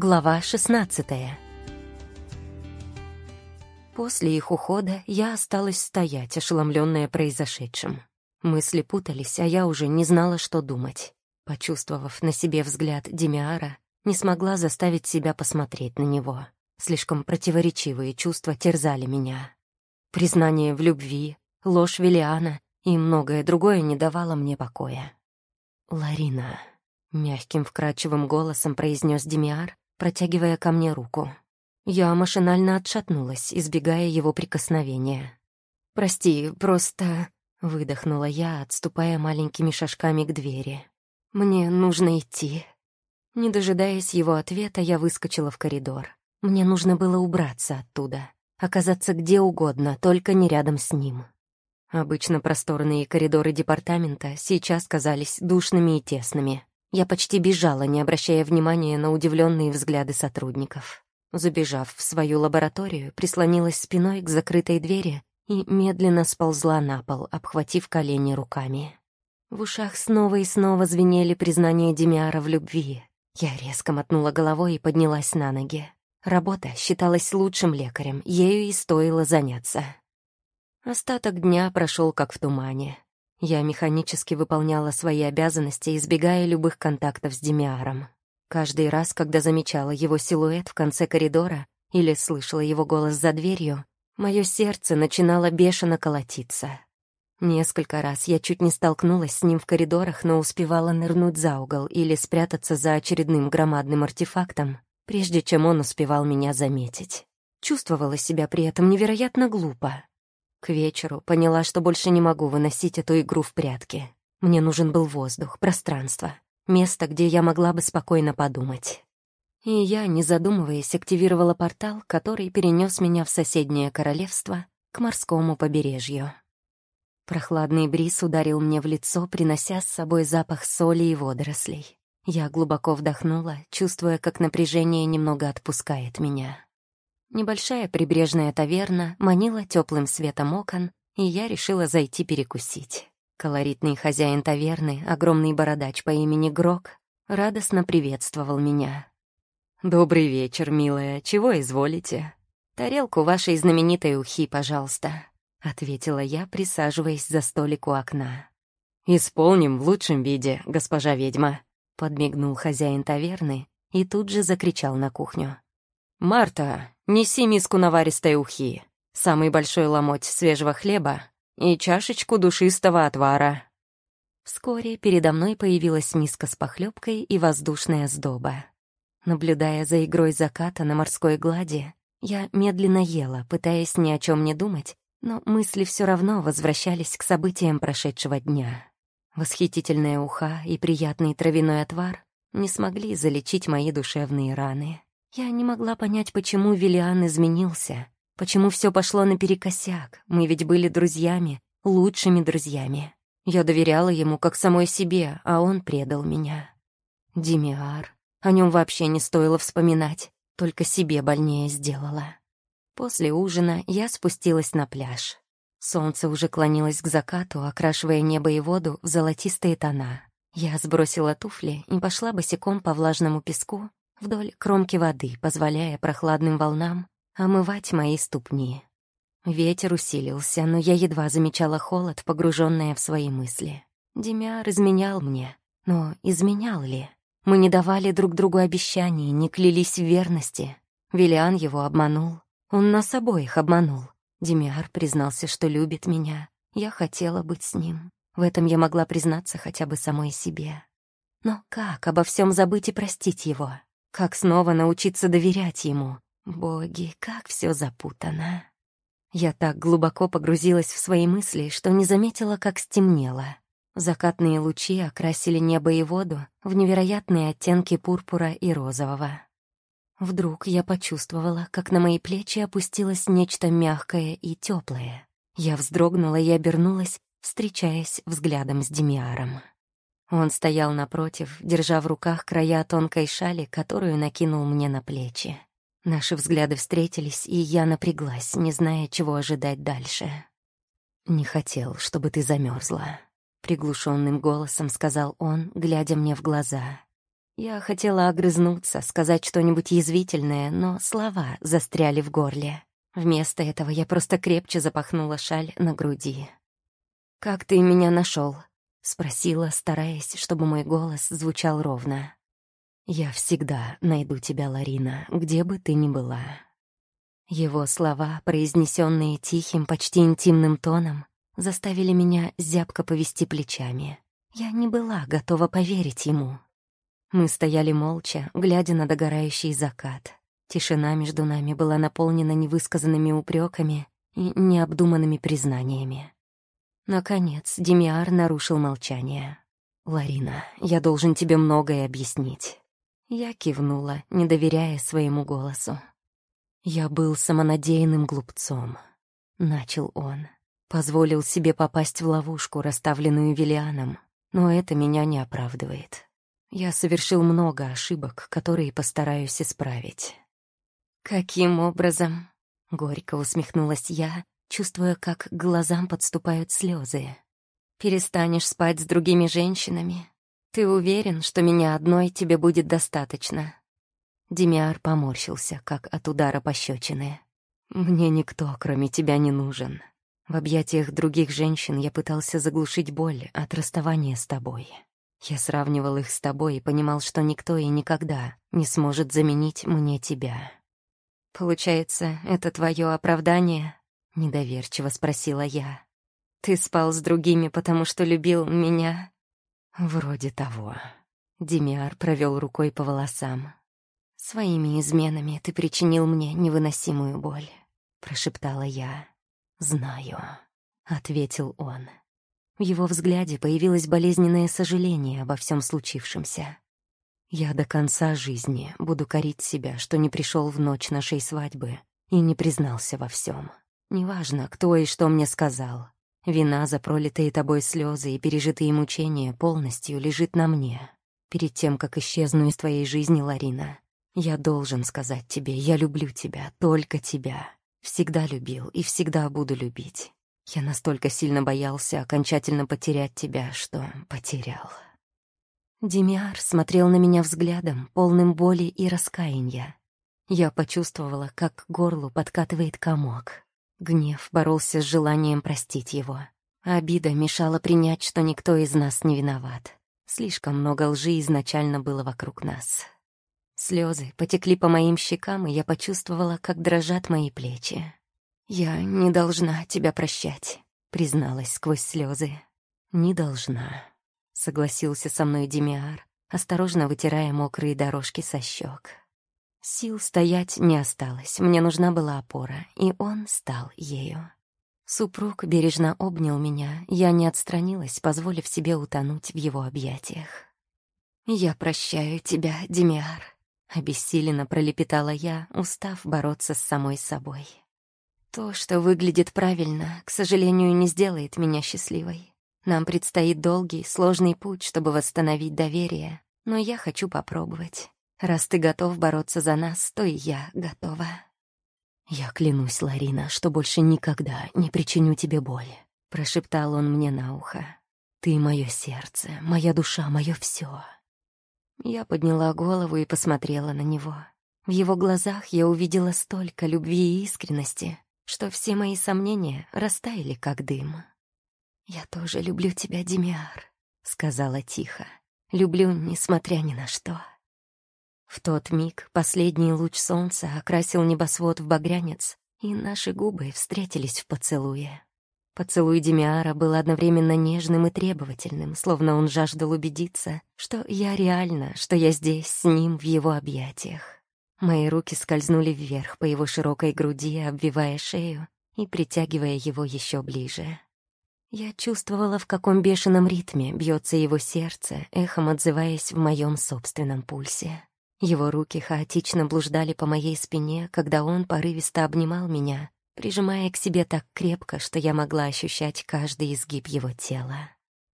Глава 16 После их ухода я осталась стоять, ошеломленная произошедшим. Мысли путались, а я уже не знала, что думать. Почувствовав на себе взгляд Демиара, не смогла заставить себя посмотреть на него. Слишком противоречивые чувства терзали меня. Признание в любви, ложь Велиана и многое другое не давало мне покоя. «Ларина», — мягким вкрадчивым голосом произнес Демиар, протягивая ко мне руку. Я машинально отшатнулась, избегая его прикосновения. «Прости, просто...» — выдохнула я, отступая маленькими шажками к двери. «Мне нужно идти». Не дожидаясь его ответа, я выскочила в коридор. Мне нужно было убраться оттуда, оказаться где угодно, только не рядом с ним. Обычно просторные коридоры департамента сейчас казались душными и тесными. Я почти бежала, не обращая внимания на удивленные взгляды сотрудников. Забежав в свою лабораторию, прислонилась спиной к закрытой двери и медленно сползла на пол, обхватив колени руками. В ушах снова и снова звенели признания Демиара в любви. Я резко мотнула головой и поднялась на ноги. Работа считалась лучшим лекарем, ею и стоило заняться. Остаток дня прошел как в тумане. Я механически выполняла свои обязанности, избегая любых контактов с Демиаром. Каждый раз, когда замечала его силуэт в конце коридора или слышала его голос за дверью, мое сердце начинало бешено колотиться. Несколько раз я чуть не столкнулась с ним в коридорах, но успевала нырнуть за угол или спрятаться за очередным громадным артефактом, прежде чем он успевал меня заметить. Чувствовала себя при этом невероятно глупо. К вечеру поняла, что больше не могу выносить эту игру в прятки. Мне нужен был воздух, пространство, место, где я могла бы спокойно подумать. И я, не задумываясь, активировала портал, который перенес меня в соседнее королевство к морскому побережью. Прохладный бриз ударил мне в лицо, принося с собой запах соли и водорослей. Я глубоко вдохнула, чувствуя, как напряжение немного отпускает меня. Небольшая прибрежная таверна манила теплым светом окон, и я решила зайти перекусить. Колоритный хозяин таверны, огромный бородач по имени Грок, радостно приветствовал меня. «Добрый вечер, милая. Чего изволите?» «Тарелку вашей знаменитой ухи, пожалуйста», — ответила я, присаживаясь за столик у окна. «Исполним в лучшем виде, госпожа ведьма», — подмигнул хозяин таверны и тут же закричал на кухню. «Марта, неси миску наваристой ухи, самый большой ломоть свежего хлеба и чашечку душистого отвара». Вскоре передо мной появилась миска с похлебкой и воздушная сдоба. Наблюдая за игрой заката на морской глади, я медленно ела, пытаясь ни о чем не думать, но мысли все равно возвращались к событиям прошедшего дня. Восхитительная уха и приятный травяной отвар не смогли залечить мои душевные раны. Я не могла понять, почему Виллиан изменился, почему все пошло наперекосяк. Мы ведь были друзьями, лучшими друзьями. Я доверяла ему как самой себе, а он предал меня. Демиар. О нем вообще не стоило вспоминать, только себе больнее сделала. После ужина я спустилась на пляж. Солнце уже клонилось к закату, окрашивая небо и воду в золотистые тона. Я сбросила туфли и пошла босиком по влажному песку, вдоль кромки воды, позволяя прохладным волнам омывать мои ступни. Ветер усилился, но я едва замечала холод, погруженная в свои мысли. Демиар изменял мне, но изменял ли? Мы не давали друг другу обещаний, не клялись в верности. Виллиан его обманул. Он нас обоих обманул. Демиар признался, что любит меня. Я хотела быть с ним. В этом я могла признаться хотя бы самой себе. Но как обо всем забыть и простить его? Как снова научиться доверять ему? Боги, как все запутано. Я так глубоко погрузилась в свои мысли, что не заметила, как стемнело. Закатные лучи окрасили небо и воду в невероятные оттенки пурпура и розового. Вдруг я почувствовала, как на мои плечи опустилось нечто мягкое и теплое. Я вздрогнула и обернулась, встречаясь взглядом с Демиаром. Он стоял напротив, держа в руках края тонкой шали, которую накинул мне на плечи. Наши взгляды встретились, и я напряглась, не зная, чего ожидать дальше. «Не хотел, чтобы ты замерзла», — приглушенным голосом сказал он, глядя мне в глаза. Я хотела огрызнуться, сказать что-нибудь язвительное, но слова застряли в горле. Вместо этого я просто крепче запахнула шаль на груди. «Как ты меня нашел? Спросила, стараясь, чтобы мой голос звучал ровно. «Я всегда найду тебя, Ларина, где бы ты ни была». Его слова, произнесенные тихим, почти интимным тоном, заставили меня зябко повести плечами. Я не была готова поверить ему. Мы стояли молча, глядя на догорающий закат. Тишина между нами была наполнена невысказанными упреками и необдуманными признаниями. Наконец, Демиар нарушил молчание. «Ларина, я должен тебе многое объяснить». Я кивнула, не доверяя своему голосу. «Я был самонадеянным глупцом», — начал он. Позволил себе попасть в ловушку, расставленную Виллианом, но это меня не оправдывает. Я совершил много ошибок, которые постараюсь исправить. «Каким образом?» — горько усмехнулась я, чувствуя, как к глазам подступают слезы. «Перестанешь спать с другими женщинами? Ты уверен, что меня одной тебе будет достаточно?» Демиар поморщился, как от удара пощечины. «Мне никто, кроме тебя, не нужен. В объятиях других женщин я пытался заглушить боль от расставания с тобой. Я сравнивал их с тобой и понимал, что никто и никогда не сможет заменить мне тебя. Получается, это твое оправдание?» — недоверчиво спросила я. «Ты спал с другими, потому что любил меня?» «Вроде того». Демиар провел рукой по волосам. «Своими изменами ты причинил мне невыносимую боль», — прошептала я. «Знаю», — ответил он. В его взгляде появилось болезненное сожаление обо всем случившемся. «Я до конца жизни буду корить себя, что не пришел в ночь нашей свадьбы и не признался во всем. Неважно, кто и что мне сказал. Вина за пролитые тобой слезы и пережитые мучения полностью лежит на мне. Перед тем, как исчезну из твоей жизни, Ларина, я должен сказать тебе, я люблю тебя, только тебя. Всегда любил и всегда буду любить. Я настолько сильно боялся окончательно потерять тебя, что потерял. Демиар смотрел на меня взглядом, полным боли и раскаяния. Я почувствовала, как к горлу подкатывает комок. Гнев боролся с желанием простить его. Обида мешала принять, что никто из нас не виноват. Слишком много лжи изначально было вокруг нас. Слезы потекли по моим щекам, и я почувствовала, как дрожат мои плечи. «Я не должна тебя прощать», — призналась сквозь слезы. «Не должна», — согласился со мной Демиар, осторожно вытирая мокрые дорожки со щек. Сил стоять не осталось, мне нужна была опора, и он стал ею. Супруг бережно обнял меня, я не отстранилась, позволив себе утонуть в его объятиях. «Я прощаю тебя, Демиар», — обессиленно пролепетала я, устав бороться с самой собой. «То, что выглядит правильно, к сожалению, не сделает меня счастливой. Нам предстоит долгий, сложный путь, чтобы восстановить доверие, но я хочу попробовать. Раз ты готов бороться за нас, то и я готова. Я клянусь, Ларина, что больше никогда не причиню тебе боли, прошептал он мне на ухо. Ты мое сердце, моя душа, мое все. Я подняла голову и посмотрела на него. В его глазах я увидела столько любви и искренности, что все мои сомнения растаяли, как дым. «Я тоже люблю тебя, Демиар», — сказала тихо. «Люблю, несмотря ни на что». В тот миг последний луч солнца окрасил небосвод в багрянец, и наши губы встретились в поцелуе. Поцелуй Демиара был одновременно нежным и требовательным, словно он жаждал убедиться, что я реально, что я здесь с ним в его объятиях. Мои руки скользнули вверх по его широкой груди, обвивая шею и притягивая его еще ближе. Я чувствовала, в каком бешеном ритме бьется его сердце, эхом отзываясь в моем собственном пульсе. Его руки хаотично блуждали по моей спине, когда он порывисто обнимал меня, прижимая к себе так крепко, что я могла ощущать каждый изгиб его тела.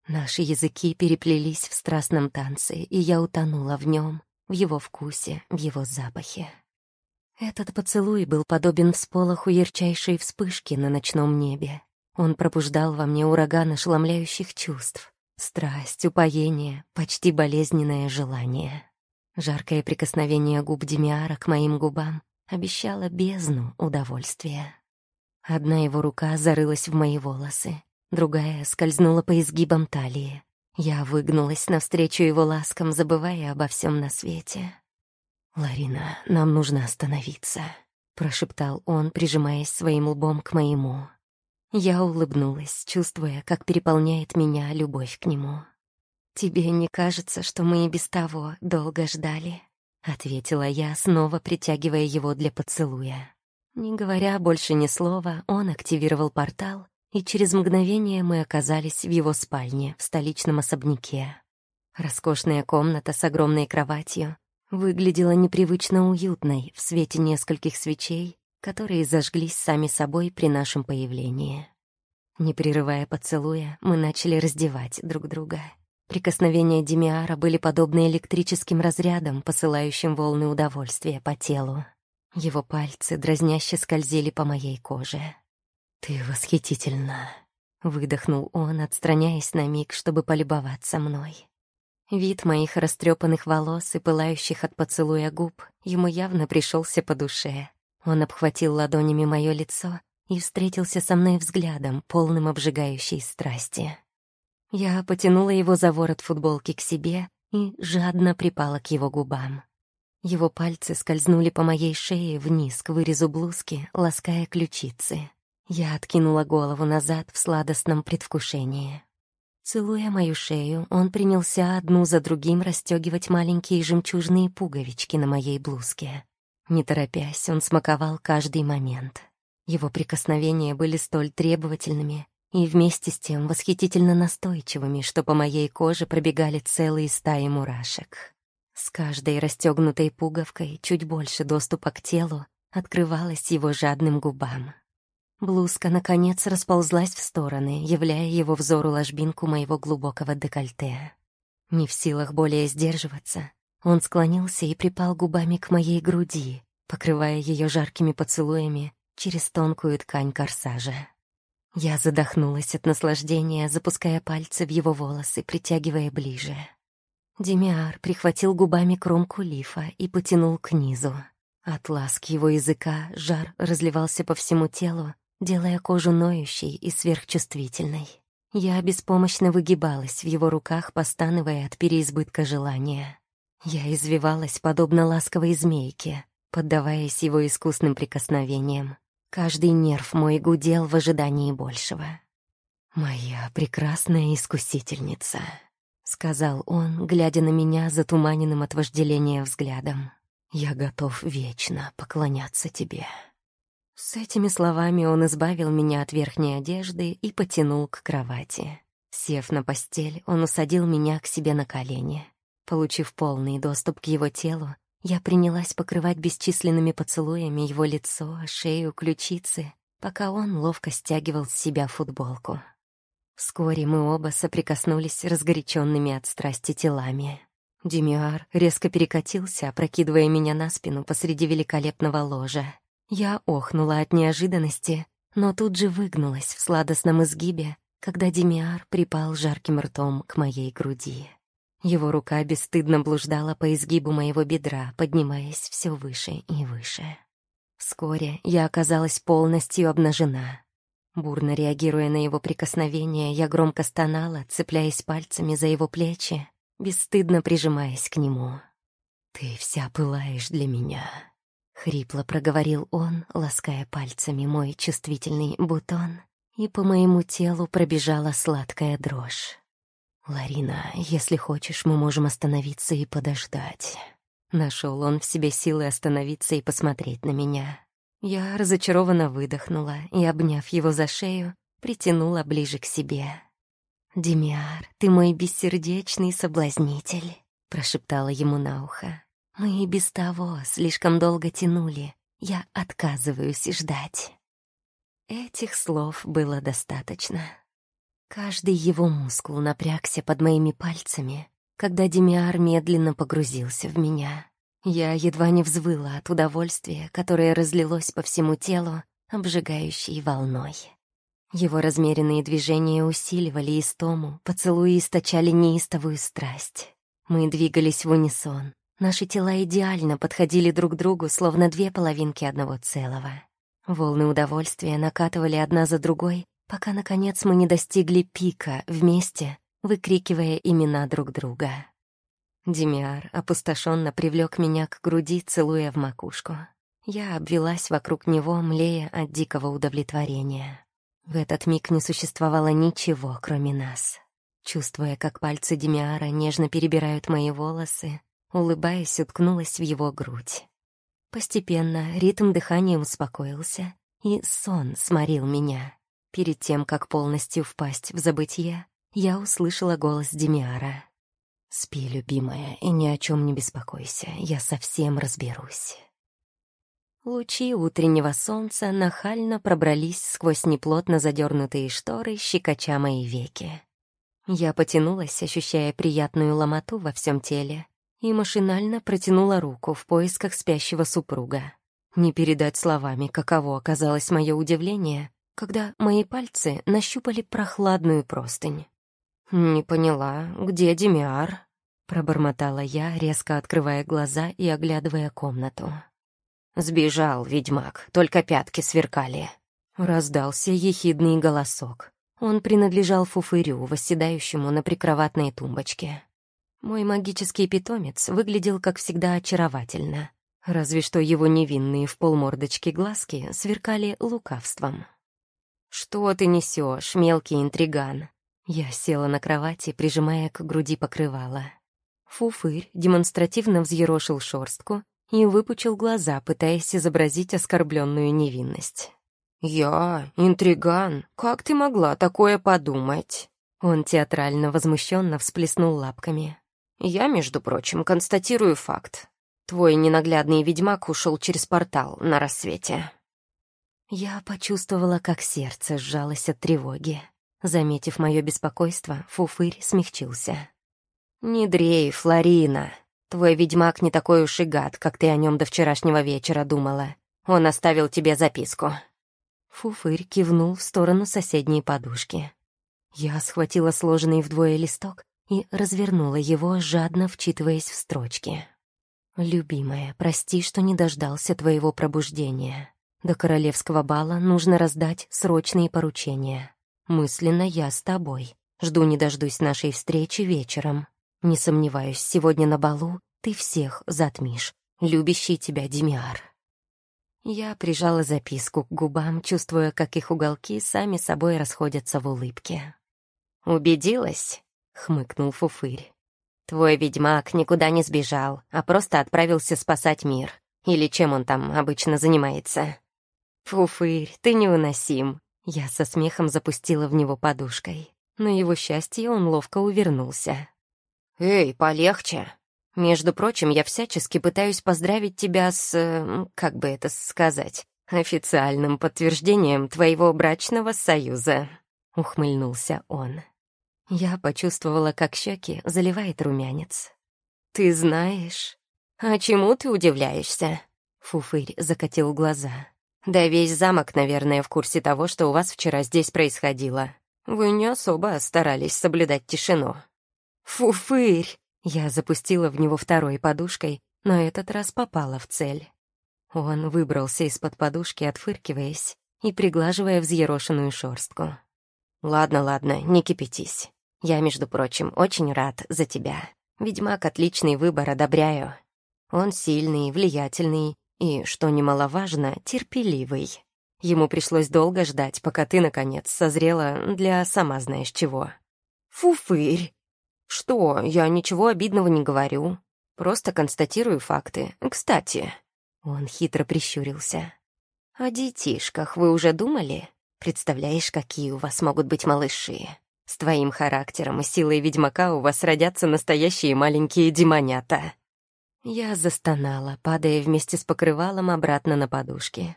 Наши языки переплелись в страстном танце, и я утонула в нем, в его вкусе, в его запахе. Этот поцелуй был подобен всполоху ярчайшей вспышки на ночном небе. Он пробуждал во мне ураган ошеломляющих чувств, страсть, упоение, почти болезненное желание. Жаркое прикосновение губ Демиара к моим губам обещало бездну удовольствия. Одна его рука зарылась в мои волосы, другая скользнула по изгибам талии. Я выгнулась навстречу его ласкам, забывая обо всем на свете. «Ларина, нам нужно остановиться», — прошептал он, прижимаясь своим лбом к моему. Я улыбнулась, чувствуя, как переполняет меня любовь к нему. «Тебе не кажется, что мы и без того долго ждали?» — ответила я, снова притягивая его для поцелуя. Не говоря больше ни слова, он активировал портал, и через мгновение мы оказались в его спальне в столичном особняке. Роскошная комната с огромной кроватью выглядела непривычно уютной в свете нескольких свечей, которые зажглись сами собой при нашем появлении. Не прерывая поцелуя, мы начали раздевать друг друга. Прикосновения Демиара были подобны электрическим разрядам, посылающим волны удовольствия по телу. Его пальцы дразняще скользили по моей коже. «Ты восхитительна», — выдохнул он, отстраняясь на миг, чтобы полюбоваться мной. Вид моих растрепанных волос и пылающих от поцелуя губ ему явно пришелся по душе. Он обхватил ладонями мое лицо и встретился со мной взглядом, полным обжигающей страсти. Я потянула его за ворот футболки к себе и жадно припала к его губам. Его пальцы скользнули по моей шее вниз к вырезу блузки, лаская ключицы. Я откинула голову назад в сладостном предвкушении. Целуя мою шею, он принялся одну за другим расстегивать маленькие жемчужные пуговички на моей блузке. Не торопясь, он смаковал каждый момент. Его прикосновения были столь требовательными, и вместе с тем восхитительно настойчивыми, что по моей коже пробегали целые стаи мурашек. С каждой расстегнутой пуговкой чуть больше доступа к телу открывалась его жадным губам. Блузка, наконец, расползлась в стороны, являя его взору ложбинку моего глубокого декольте. Не в силах более сдерживаться, он склонился и припал губами к моей груди, покрывая ее жаркими поцелуями через тонкую ткань корсажа. Я задохнулась от наслаждения, запуская пальцы в его волосы, притягивая ближе. Демиар прихватил губами кромку лифа и потянул к низу. От ласки его языка жар разливался по всему телу, делая кожу ноющей и сверхчувствительной. Я беспомощно выгибалась в его руках, постановая от переизбытка желания. Я извивалась, подобно ласковой змейке, поддаваясь его искусным прикосновениям. Каждый нерв мой гудел в ожидании большего. «Моя прекрасная искусительница», — сказал он, глядя на меня затуманенным от вожделения взглядом. «Я готов вечно поклоняться тебе». С этими словами он избавил меня от верхней одежды и потянул к кровати. Сев на постель, он усадил меня к себе на колени. Получив полный доступ к его телу, я принялась покрывать бесчисленными поцелуями его лицо, шею, ключицы, пока он ловко стягивал с себя футболку. Вскоре мы оба соприкоснулись разгоряченными от страсти телами. Демиар резко перекатился, опрокидывая меня на спину посреди великолепного ложа. Я охнула от неожиданности, но тут же выгнулась в сладостном изгибе, когда Демиар припал жарким ртом к моей груди. Его рука бесстыдно блуждала по изгибу моего бедра, поднимаясь все выше и выше. Вскоре я оказалась полностью обнажена. Бурно реагируя на его прикосновение, я громко стонала, цепляясь пальцами за его плечи, бесстыдно прижимаясь к нему. «Ты вся пылаешь для меня», — хрипло проговорил он, лаская пальцами мой чувствительный бутон, и по моему телу пробежала сладкая дрожь. «Ларина, если хочешь, мы можем остановиться и подождать». Нашел он в себе силы остановиться и посмотреть на меня. Я разочарованно выдохнула и, обняв его за шею, притянула ближе к себе. «Демиар, ты мой бессердечный соблазнитель», — прошептала ему на ухо. «Мы и без того слишком долго тянули. Я отказываюсь ждать». Этих слов было достаточно. Каждый его мускул напрягся под моими пальцами, когда Демиар медленно погрузился в меня. Я едва не взвыла от удовольствия, которое разлилось по всему телу обжигающей волной. Его размеренные движения усиливали истому, поцелуи источали неистовую страсть. Мы двигались в унисон, Наши тела идеально подходили друг другу, словно две половинки одного целого. Волны удовольствия накатывали одна за другой, пока, наконец, мы не достигли пика вместе, выкрикивая имена друг друга. Демиар опустошенно привлек меня к груди, целуя в макушку. Я обвелась вокруг него, млея от дикого удовлетворения. В этот миг не существовало ничего, кроме нас. Чувствуя, как пальцы Демиара нежно перебирают мои волосы, улыбаясь, уткнулась в его грудь. Постепенно ритм дыхания успокоился, и сон сморил меня. Перед тем, как полностью впасть в забытье, я услышала голос Демиара. «Спи, любимая, и ни о чем не беспокойся, я совсем разберусь». Лучи утреннего солнца нахально пробрались сквозь неплотно задернутые шторы, щекоча мои веки. Я потянулась, ощущая приятную ломоту во всем теле, и машинально протянула руку в поисках спящего супруга. Не передать словами, каково оказалось мое удивление, когда мои пальцы нащупали прохладную простынь. «Не поняла, где Демиар?» — пробормотала я, резко открывая глаза и оглядывая комнату. «Сбежал, ведьмак, только пятки сверкали». Раздался ехидный голосок. Он принадлежал фуфырю, восседающему на прикроватной тумбочке. Мой магический питомец выглядел, как всегда, очаровательно. Разве что его невинные в полмордочки глазки сверкали лукавством. «Что ты несешь, мелкий интриган?» Я села на кровати, прижимая к груди покрывало. Фуфырь демонстративно взъерошил шорстку и выпучил глаза, пытаясь изобразить оскорбленную невинность. «Я? Интриган? Как ты могла такое подумать?» Он театрально возмущенно всплеснул лапками. Я, между прочим, констатирую факт. Твой ненаглядный ведьмак ушел через портал на рассвете. Я почувствовала, как сердце сжалось от тревоги. Заметив мое беспокойство, Фуфырь смягчился. «Не дрей, Флорина. Твой ведьмак не такой уж и гад, как ты о нем до вчерашнего вечера думала. Он оставил тебе записку». Фуфырь кивнул в сторону соседней подушки. Я схватила сложенный вдвое листок и развернула его, жадно вчитываясь в строчки. «Любимая, прости, что не дождался твоего пробуждения. До королевского бала нужно раздать срочные поручения. Мысленно я с тобой. Жду не дождусь нашей встречи вечером. Не сомневаюсь, сегодня на балу ты всех затмишь. Любящий тебя Демиар». Я прижала записку к губам, чувствуя, как их уголки сами собой расходятся в улыбке. «Убедилась?» — хмыкнул Фуфырь. «Твой ведьмак никуда не сбежал, а просто отправился спасать мир. Или чем он там обычно занимается?» «Фуфырь, ты невыносим!» Я со смехом запустила в него подушкой. На его счастье он ловко увернулся. «Эй, полегче!» «Между прочим, я всячески пытаюсь поздравить тебя с... как бы это сказать, официальным подтверждением твоего брачного союза», — ухмыльнулся он. Я почувствовала, как щеки заливает румянец. «Ты знаешь? А чему ты удивляешься?» Фуфырь закатил глаза. «Да весь замок, наверное, в курсе того, что у вас вчера здесь происходило. Вы не особо старались соблюдать тишину». «Фуфырь!» Я запустила в него второй подушкой, но этот раз попала в цель. Он выбрался из-под подушки, отфыркиваясь и приглаживая взъерошенную шорстку. «Ладно, ладно, не кипятись. Я, между прочим, очень рад за тебя. Ведьмак — отличный выбор, одобряю. Он сильный, влиятельный и, что немаловажно, терпеливый. Ему пришлось долго ждать, пока ты, наконец, созрела для сама знаешь чего. Фуфырь! Что, я ничего обидного не говорю. Просто констатирую факты. Кстати, он хитро прищурился. О детишках вы уже думали? Представляешь, какие у вас могут быть малыши? С твоим характером и силой ведьмака у вас родятся настоящие маленькие демонята». Я застонала, падая вместе с покрывалом обратно на подушки.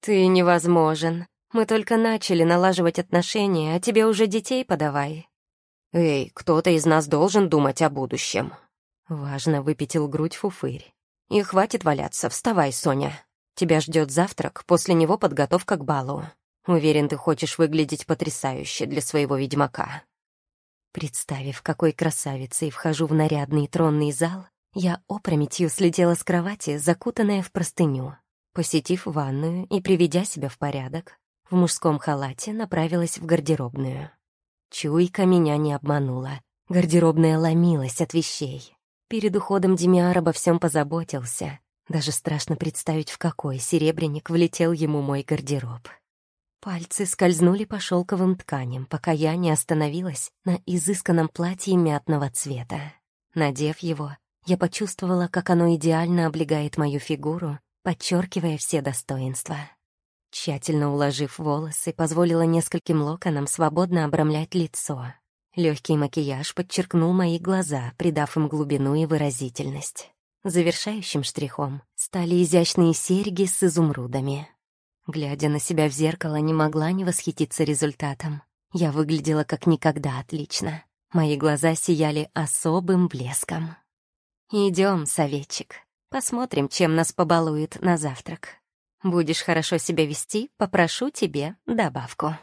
«Ты невозможен. Мы только начали налаживать отношения, а тебе уже детей подавай». «Эй, кто-то из нас должен думать о будущем». Важно выпятил грудь фуфырь. «И хватит валяться, вставай, Соня. Тебя ждет завтрак, после него подготовка к балу. Уверен, ты хочешь выглядеть потрясающе для своего ведьмака». Представив, какой красавицей вхожу в нарядный тронный зал, Я опрометью слетела с кровати, закутанная в простыню. Посетив ванную и приведя себя в порядок, в мужском халате направилась в гардеробную. Чуйка меня не обманула. Гардеробная ломилась от вещей. Перед уходом Демиар обо всем позаботился. Даже страшно представить, в какой серебряник влетел ему мой гардероб. Пальцы скользнули по шелковым тканям, пока я не остановилась на изысканном платье мятного цвета. Надев его, я почувствовала, как оно идеально облегает мою фигуру, подчеркивая все достоинства. Тщательно уложив волосы, позволила нескольким локонам свободно обрамлять лицо. Легкий макияж подчеркнул мои глаза, придав им глубину и выразительность. Завершающим штрихом стали изящные серьги с изумрудами. Глядя на себя в зеркало, не могла не восхититься результатом. Я выглядела как никогда отлично. Мои глаза сияли особым блеском. Идем, советчик. Посмотрим, чем нас побалуют на завтрак. Будешь хорошо себя вести, попрошу тебе добавку.